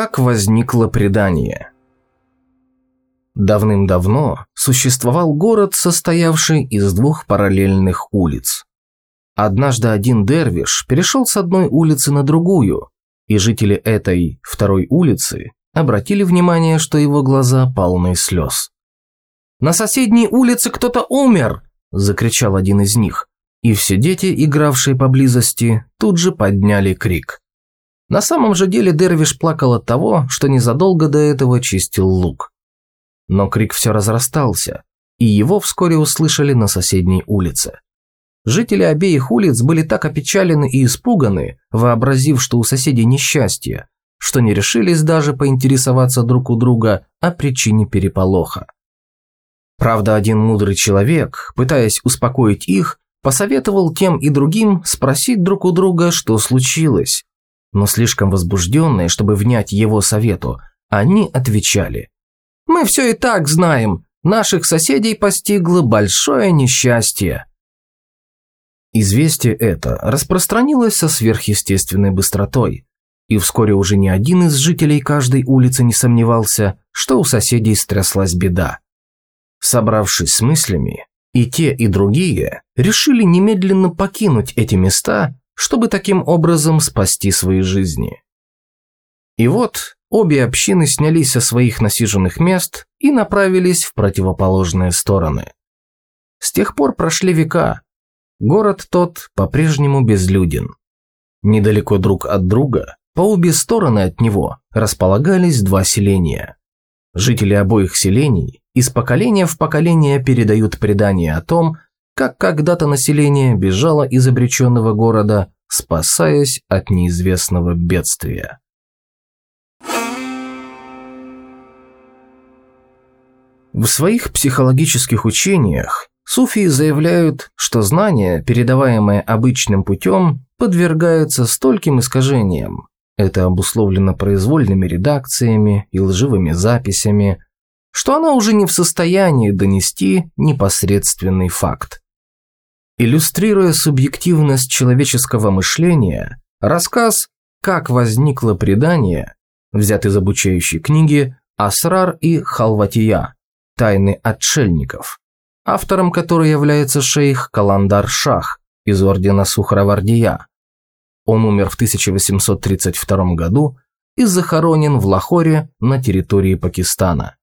Как возникло предание? Давным-давно существовал город, состоявший из двух параллельных улиц. Однажды один дервиш перешел с одной улицы на другую, и жители этой второй улицы обратили внимание, что его глаза полны слез. «На соседней улице кто-то умер!» – закричал один из них, и все дети, игравшие поблизости, тут же подняли крик. На самом же деле Дервиш плакал от того, что незадолго до этого чистил лук. Но крик все разрастался, и его вскоре услышали на соседней улице. Жители обеих улиц были так опечалены и испуганы, вообразив, что у соседей несчастье, что не решились даже поинтересоваться друг у друга о причине переполоха. Правда, один мудрый человек, пытаясь успокоить их, посоветовал тем и другим спросить друг у друга, что случилось, но слишком возбужденные, чтобы внять его совету, они отвечали. «Мы все и так знаем, наших соседей постигло большое несчастье». Известие это распространилось со сверхъестественной быстротой, и вскоре уже ни один из жителей каждой улицы не сомневался, что у соседей стряслась беда. Собравшись с мыслями, и те, и другие решили немедленно покинуть эти места чтобы таким образом спасти свои жизни. И вот обе общины снялись со своих насиженных мест и направились в противоположные стороны. С тех пор прошли века. Город тот по-прежнему безлюден. Недалеко друг от друга, по обе стороны от него, располагались два селения. Жители обоих селений из поколения в поколение передают предания о том, как когда-то население бежало из обреченного города, спасаясь от неизвестного бедствия. В своих психологических учениях суфии заявляют, что знания, передаваемые обычным путем, подвергаются стольким искажениям. Это обусловлено произвольными редакциями и лживыми записями, что она уже не в состоянии донести непосредственный факт. Иллюстрируя субъективность человеческого мышления, рассказ «Как возникло предание», взят из обучающей книги «Асрар и Халватия. Тайны отшельников», автором которой является шейх Каландар Шах из ордена Сухаравардия. Он умер в 1832 году и захоронен в Лахоре на территории Пакистана.